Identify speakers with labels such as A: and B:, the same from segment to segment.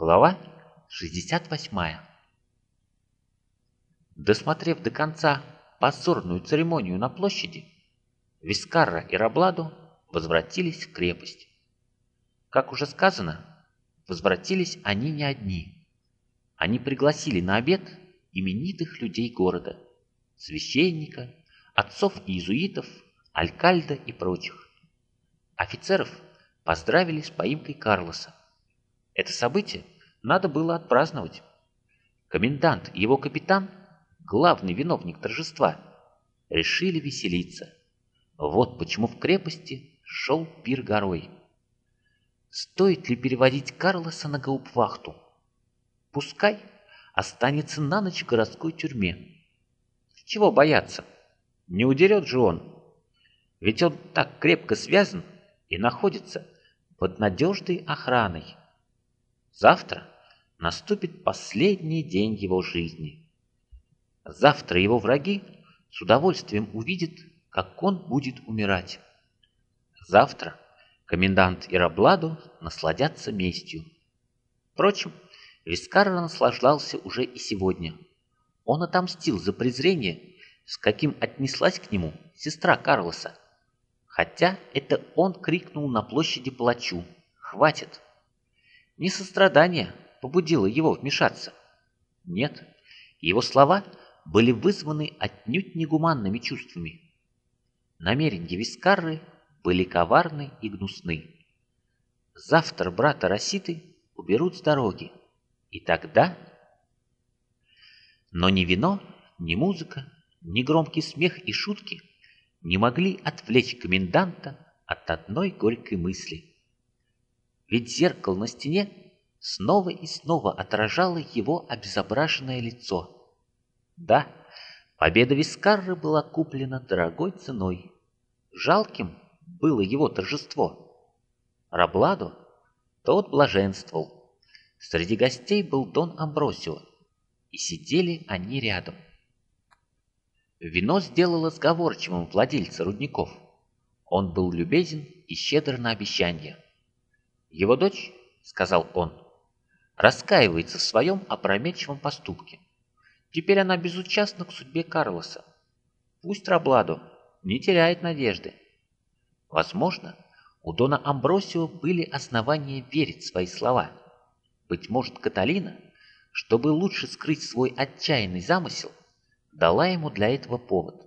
A: Глава 68 Досмотрев до конца позорную церемонию на площади, Вискарра и Рабладу возвратились в крепость. Как уже сказано, возвратились они не одни. Они пригласили на обед именитых людей города, священника, отцов иезуитов, алькальда и прочих. Офицеров поздравили с поимкой Карлоса. Это событие надо было отпраздновать. Комендант и его капитан, главный виновник торжества, решили веселиться. Вот почему в крепости шел пир горой. Стоит ли переводить Карлоса на гаупвахту? Пускай останется на ночь в городской тюрьме. Чего бояться? Не удерет же он. Ведь он так крепко связан и находится под надежной охраной. Завтра наступит последний день его жизни. Завтра его враги с удовольствием увидят, как он будет умирать. Завтра комендант и Рабладу насладятся местью. Впрочем, Вискарра наслаждался уже и сегодня. Он отомстил за презрение, с каким отнеслась к нему сестра Карлоса. Хотя это он крикнул на площади палачу «Хватит!». Не сострадание побудило его вмешаться. Нет, его слова были вызваны отнюдь негуманными чувствами. Намерения Вискарры были коварны и гнусны. Завтра брата Роситы уберут с дороги, и тогда... Но ни вино, ни музыка, ни громкий смех и шутки не могли отвлечь коменданта от одной горькой мысли. Ведь зеркало на стене снова и снова отражало его обезображенное лицо. Да, победа Вискарры была куплена дорогой ценой. Жалким было его торжество. Рабладо тот блаженствовал. Среди гостей был Дон Амбросио, и сидели они рядом. Вино сделало сговорчивым владельца рудников. Он был любезен и щедр на обещания. Его дочь, сказал он, раскаивается в своем опрометчивом поступке. Теперь она безучастна к судьбе Карлоса. Пусть Рабладо не теряет надежды. Возможно, у Дона Амбросио были основания верить в свои слова. Быть может, Каталина, чтобы лучше скрыть свой отчаянный замысел, дала ему для этого повод.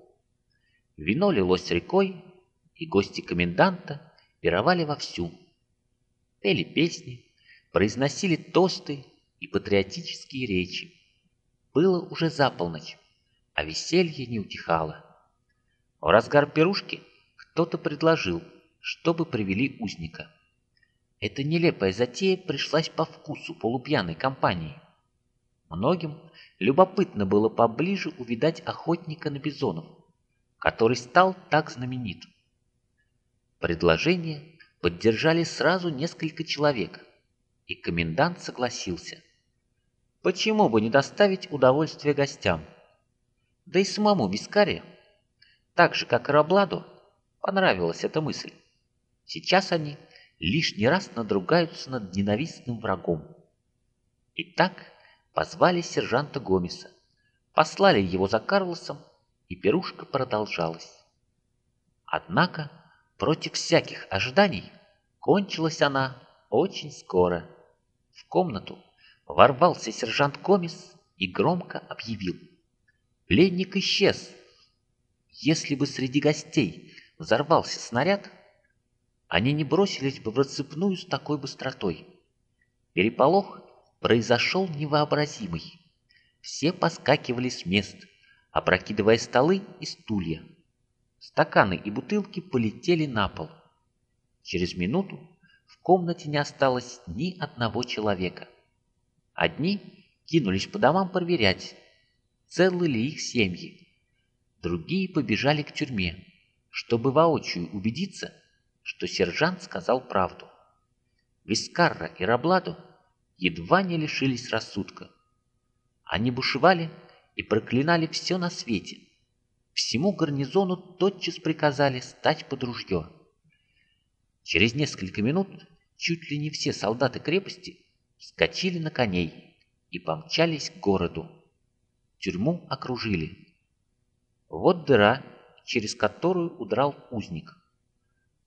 A: Вино лилось рекой, и гости коменданта пировали вовсю. Пели песни, произносили тосты и патриотические речи. Было уже за полночь, а веселье не утихало. В разгар пирушки кто-то предложил, чтобы привели узника. Эта нелепая затея пришлась по вкусу полупьяной компании. Многим любопытно было поближе увидать охотника на бизонов, который стал так знаменит. Предложение поддержали сразу несколько человек, и комендант согласился. Почему бы не доставить удовольствие гостям? Да и самому Вискаре, так же, как и Рабладу, понравилась эта мысль. Сейчас они лишний раз надругаются над ненавистным врагом. Итак, позвали сержанта Гомеса, послали его за Карлосом, и пирушка продолжалась. Однако, против всяких ожиданий, кончилась она очень скоро. В комнату ворвался сержант Гомес и громко объявил. Пленник исчез. Если бы среди гостей взорвался снаряд, они не бросились бы в рассыпную с такой быстротой. Переполох произошел невообразимый. Все поскакивали с мест, опрокидывая столы и стулья. Стаканы и бутылки полетели на пол. Через минуту в комнате не осталось ни одного человека. Одни кинулись по домам проверять, целы ли их семьи. Другие побежали к тюрьме, чтобы воочию убедиться, что сержант сказал правду. Вискарра и Рабладу едва не лишились рассудка. Они бушевали и проклинали все на свете. Всему гарнизону тотчас приказали стать под ружье. Через несколько минут чуть ли не все солдаты крепости вскочили на коней и помчались к городу. Тюрьму окружили. Вот дыра, через которую удрал узник.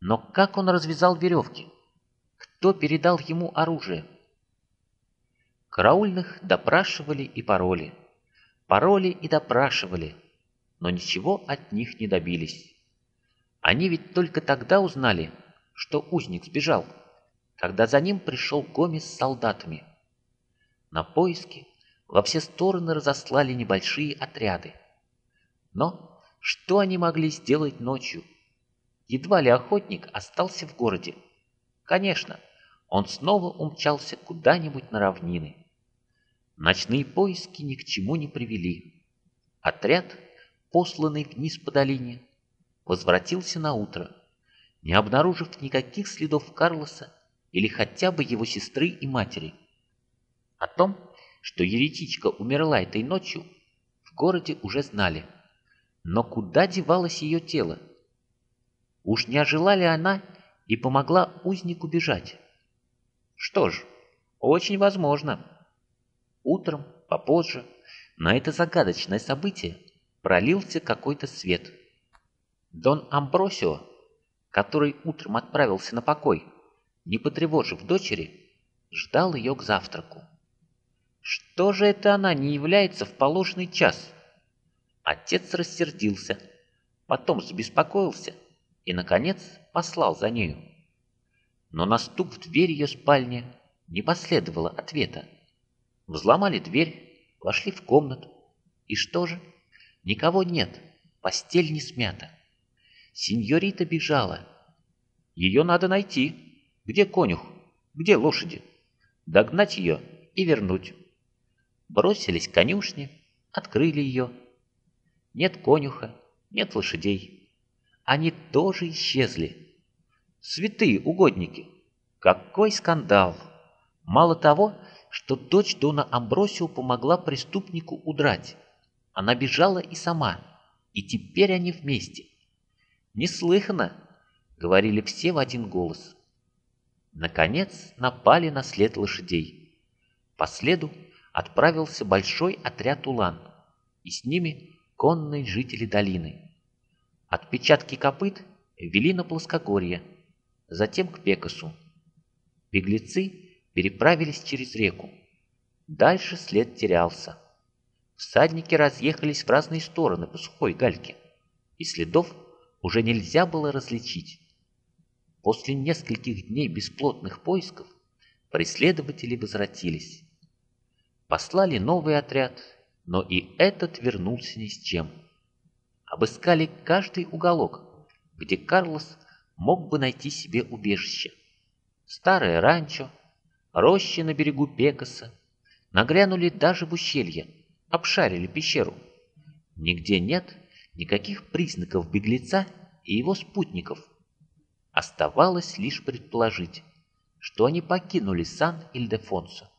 A: Но как он развязал веревки? Кто передал ему оружие? Караульных допрашивали и пароли. Пароли и допрашивали, но ничего от них не добились. Они ведь только тогда узнали, что узник сбежал, когда за ним пришел Гомес с солдатами. На поиски во все стороны разослали небольшие отряды. Но что они могли сделать ночью? Едва ли охотник остался в городе. Конечно, он снова умчался куда-нибудь на равнины. Ночные поиски ни к чему не привели. Отряд, посланный вниз по долине, возвратился на утро, не обнаружив никаких следов Карлоса или хотя бы его сестры и матери. О том, что еретичка умерла этой ночью, в городе уже знали. Но куда девалось ее тело? Уж не ожила ли она и помогла узнику бежать? Что ж, очень возможно. Утром, попозже, на это загадочное событие пролился какой-то свет. Дон Амбросио, который утром отправился на покой, не потревожив дочери, ждал ее к завтраку. Что же это она не является в положенный час? Отец рассердился, потом забеспокоился и, наконец, послал за нею. Но на стук в дверь ее спальни не последовало ответа. Взломали дверь, вошли в комнату. И что же? Никого нет, постель не смята. Синьорита бежала. Ее надо найти. Где конюх? Где лошади? Догнать ее и вернуть. Бросились к конюшне, открыли ее. Нет конюха, нет лошадей. Они тоже исчезли. Святые угодники! Какой скандал! Мало того, что дочь Дона Амбросио помогла преступнику удрать. Она бежала и сама, и теперь они вместе. «Неслыханно!» — говорили все в один голос. Наконец напали на след лошадей. По следу отправился большой отряд улан, и с ними конные жители долины. Отпечатки копыт вели на плоскогорье, затем к Пекасу. Беглецы переправились через реку. Дальше след терялся. Всадники разъехались в разные стороны по сухой гальке, и следов уже нельзя было различить. После нескольких дней бесплотных поисков преследователи возвратились. Послали новый отряд, но и этот вернулся ни с чем. Обыскали каждый уголок, где Карлос мог бы найти себе убежище. Старое ранчо, рощи на берегу Пекаса, нагрянули даже в ущелье, обшарили пещеру. Нигде нет никаких признаков беглеца и его спутников. Оставалось лишь предположить, что они покинули Сан-Ильдефонсо.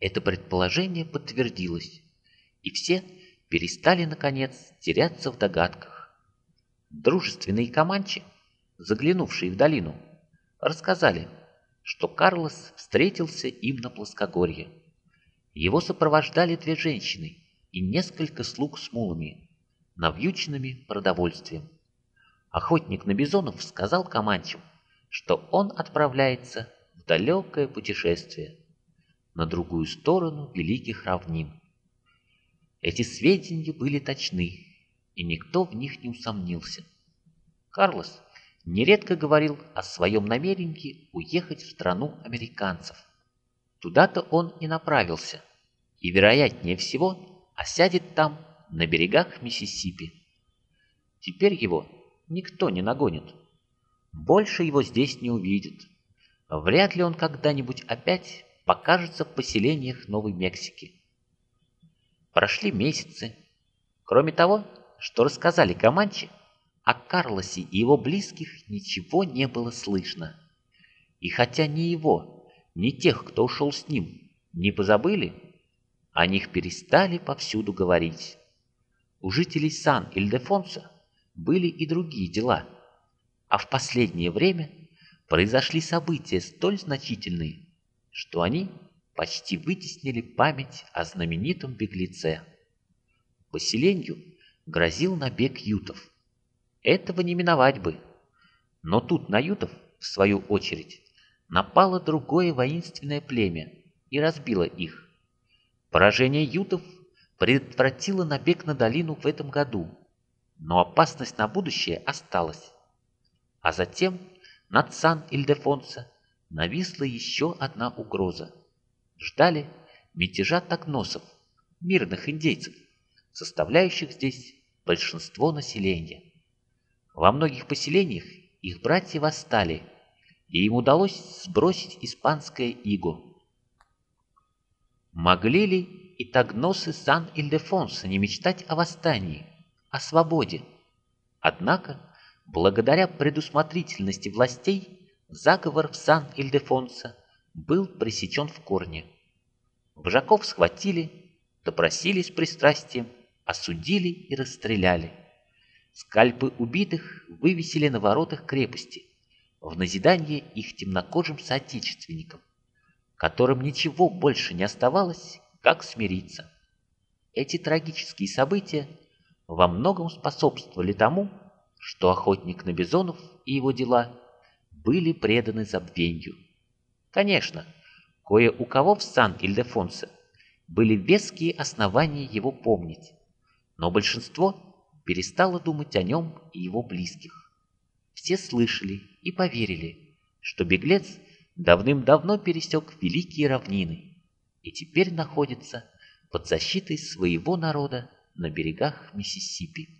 A: Это предположение подтвердилось, и все перестали, наконец, теряться в догадках. Дружественные команчи, заглянувшие в долину, рассказали, что Карлос встретился им на плоскогорье. Его сопровождали две женщины и несколько слуг с мулами, навьюченными продовольствием. Охотник на бизонов сказал Каманчу, что он отправляется в далекое путешествие на другую сторону великих равнин. Эти сведения были точны, и никто в них не усомнился. Карлос нередко говорил о своем намерении уехать в страну американцев. Туда-то он и направился, и, вероятнее всего, осядет там, на берегах Миссисипи. Теперь его никто не нагонит. Больше его здесь не увидят. Вряд ли он когда-нибудь опять покажется в поселениях Новой Мексики. Прошли месяцы. Кроме того, что рассказали Каманчи, о Карлосе и его близких ничего не было слышно. И хотя ни его, ни тех, кто ушел с ним, не позабыли, о них перестали повсюду говорить. У жителей Сан-Ильдефонса были и другие дела, а в последнее время произошли события столь значительные, что они почти вытеснили память о знаменитом беглеце. Поселению грозил набег ютов. Этого не миновать бы. Но тут на ютов, в свою очередь, напало другое воинственное племя и разбило их. Поражение ютов предотвратило набег на долину в этом году, но опасность на будущее осталась. А затем над Сан-Ильдефонсо нависла еще одна угроза. Ждали мятежа тагносов, мирных индейцев, составляющих здесь большинство населения. Во многих поселениях их братья восстали, и им удалось сбросить испанское иго. Могли ли и Сан-Ильдефонса не мечтать о восстании, о свободе? Однако, благодаря предусмотрительности властей, заговор в Сан-Ильдефонсо был пресечен в корне. Вожаков схватили, допросили с пристрастием, осудили и расстреляли. Скальпы убитых вывесили на воротах крепости, в назидание их темнокожим соотечественникам, которым ничего больше не оставалось, как смириться. Эти трагические события во многом способствовали тому, что охотник на бизонов и его дела были преданы забвенью. Конечно, кое у кого в Сан-Ильдефонсе были веские основания его помнить, но большинство перестало думать о нем и его близких. Все слышали и поверили, что беглец давным-давно пересек великие равнины и теперь находится под защитой своего народа на берегах Миссисипи.